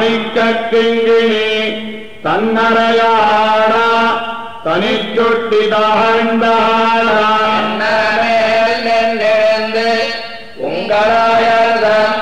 தணிக்கிங்கிணி தன்னரையாடா தனிச்சொட்டி தாழ்ந்தாழ உங்களாயர்தான்